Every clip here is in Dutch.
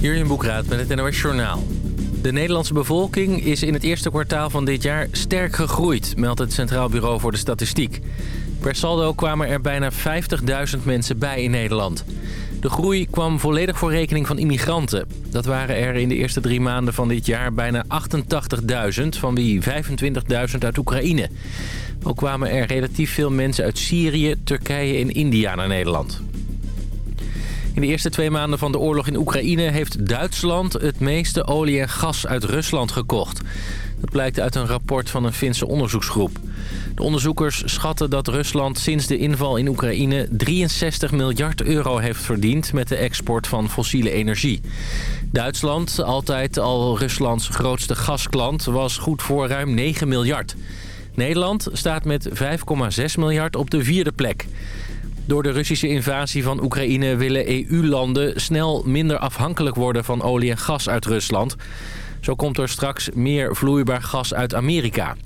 Hier in Boekraad met het NOS Journaal. De Nederlandse bevolking is in het eerste kwartaal van dit jaar sterk gegroeid, meldt het Centraal Bureau voor de Statistiek. Per saldo kwamen er bijna 50.000 mensen bij in Nederland. De groei kwam volledig voor rekening van immigranten. Dat waren er in de eerste drie maanden van dit jaar bijna 88.000, van wie 25.000 uit Oekraïne. Ook kwamen er relatief veel mensen uit Syrië, Turkije en India naar Nederland. In de eerste twee maanden van de oorlog in Oekraïne heeft Duitsland het meeste olie en gas uit Rusland gekocht. Dat blijkt uit een rapport van een Finse onderzoeksgroep. De onderzoekers schatten dat Rusland sinds de inval in Oekraïne 63 miljard euro heeft verdiend met de export van fossiele energie. Duitsland, altijd al Ruslands grootste gasklant, was goed voor ruim 9 miljard. Nederland staat met 5,6 miljard op de vierde plek. Door de Russische invasie van Oekraïne willen EU-landen snel minder afhankelijk worden van olie en gas uit Rusland. Zo komt er straks meer vloeibaar gas uit Amerika.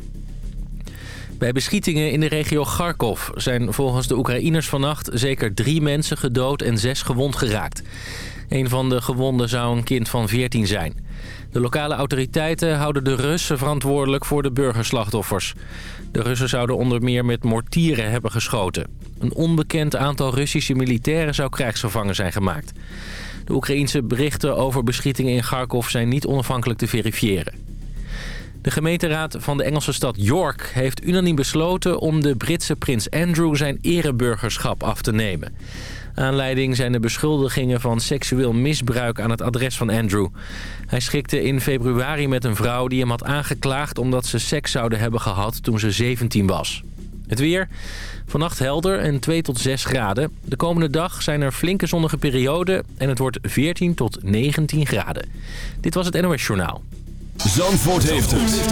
Bij beschietingen in de regio Kharkov zijn volgens de Oekraïners vannacht zeker drie mensen gedood en zes gewond geraakt. Een van de gewonden zou een kind van 14 zijn. De lokale autoriteiten houden de Russen verantwoordelijk voor de burgerslachtoffers. De Russen zouden onder meer met mortieren hebben geschoten. Een onbekend aantal Russische militairen zou krijgsgevangen zijn gemaakt. De Oekraïense berichten over beschietingen in Kharkov zijn niet onafhankelijk te verifiëren. De gemeenteraad van de Engelse stad York heeft unaniem besloten om de Britse prins Andrew zijn ereburgerschap af te nemen. Aanleiding zijn de beschuldigingen van seksueel misbruik aan het adres van Andrew. Hij schikte in februari met een vrouw die hem had aangeklaagd... omdat ze seks zouden hebben gehad toen ze 17 was. Het weer. Vannacht helder en 2 tot 6 graden. De komende dag zijn er flinke zonnige perioden... en het wordt 14 tot 19 graden. Dit was het NOS Journaal. Zandvoort heeft het.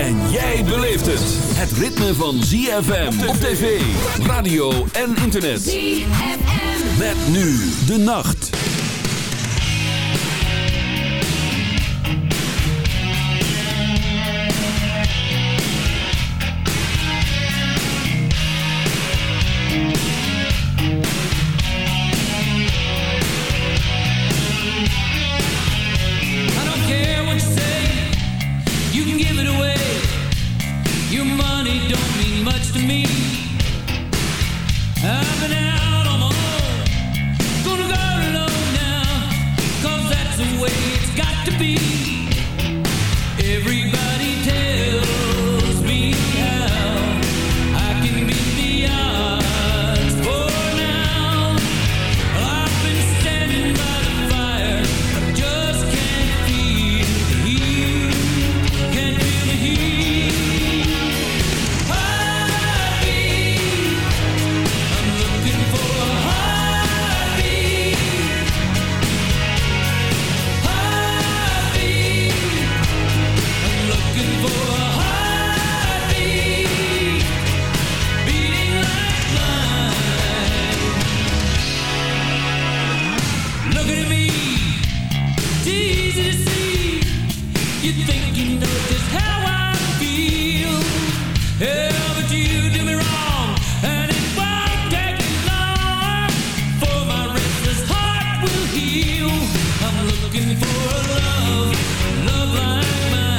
En jij beleeft het. Het ritme van ZFM op tv, radio en internet. ZFM. Met nu de nacht. I'm looking for a love, love like mine.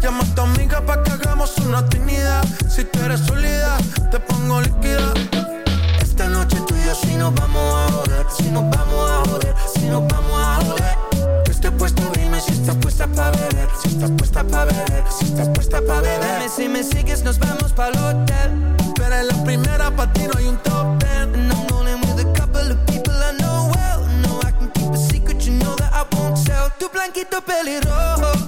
Llama a tu amiga para que hagamos una actividad. Si tú eres sólida, te pongo líquida. Esta noche tú y yo si nos vamos a joder. Si nos vamos a joder, si nos vamos a joder. Yo estoy puesto, dime si estás puesta para beber. Si estás puesta pa' beber, si estás puesta pa' beber. Dime si me sigues, nos vamos pa'l hotel. Tú eres la primera, pa' ti no hay un top ten. And I'm rolling with a couple of people I know well. No, I can keep a secret, you know that I won't tell. Tu blanquito pelirrojo,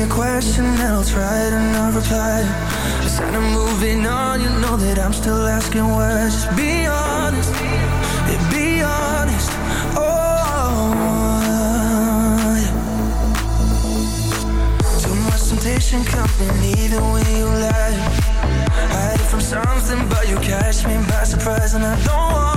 a question and I'll try to not reply. Just kind of moving on, you know that I'm still asking why. Just be honest, yeah, be honest. Oh, yeah. too much temptation coming either way you lie. Hide from something, but you catch me by surprise, and I don't want.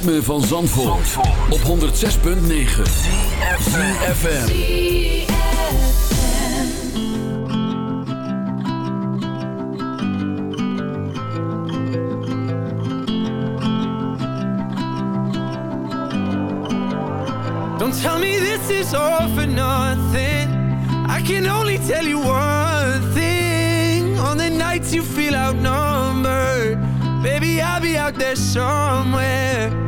Ritme van Zandvoort, op 106.9 ZFM. Don't tell me this is all for nothing. I can only tell you one thing. On the nights you feel outnumbered, baby, I'll be out there somewhere.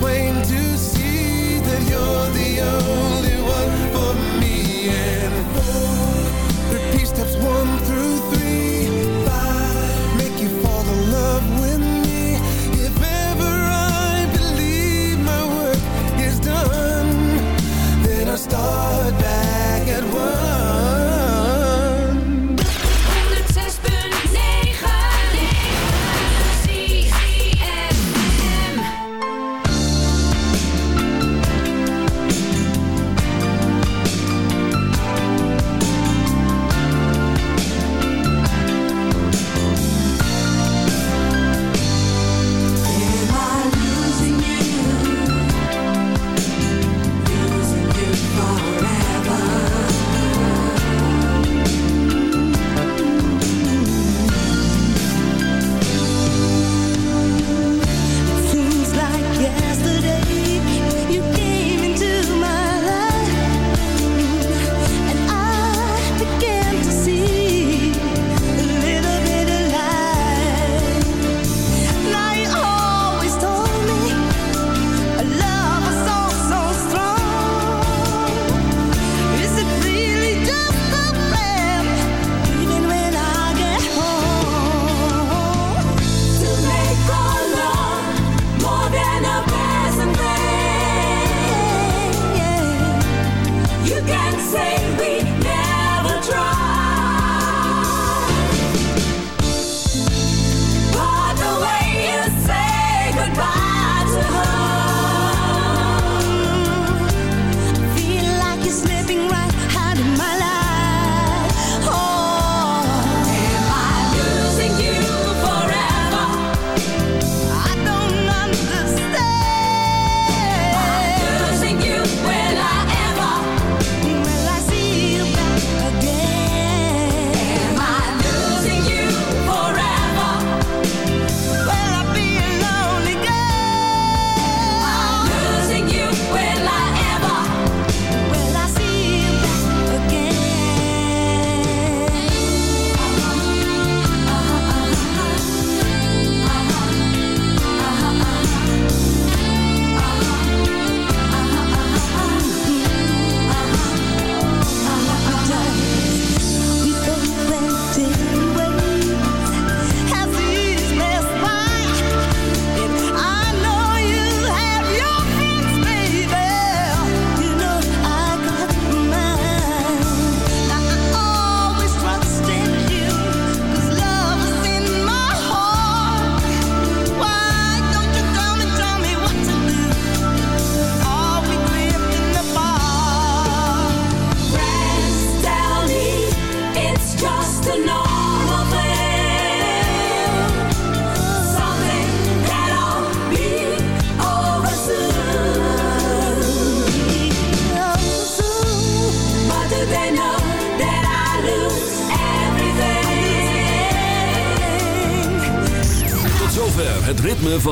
Plain to see that you're the only